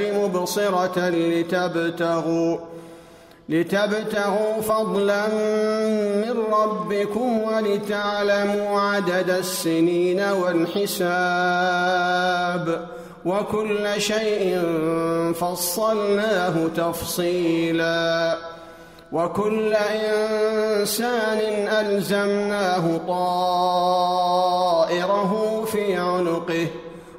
مبصرة لتبتغوا لتبتغوا فضلا من ربكم ولتعلموا عدد السنين والحساب. وكل شيء فصلناه تفصيلا. وكل إنسان ألزمناه طائره في عنقه.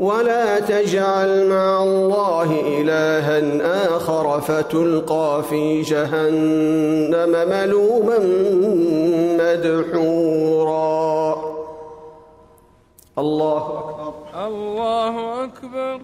ولا تجعل مع الله إلها آخر فتلقى في جهنم ملوما مدحورا. الله أكبر. الله أكبر.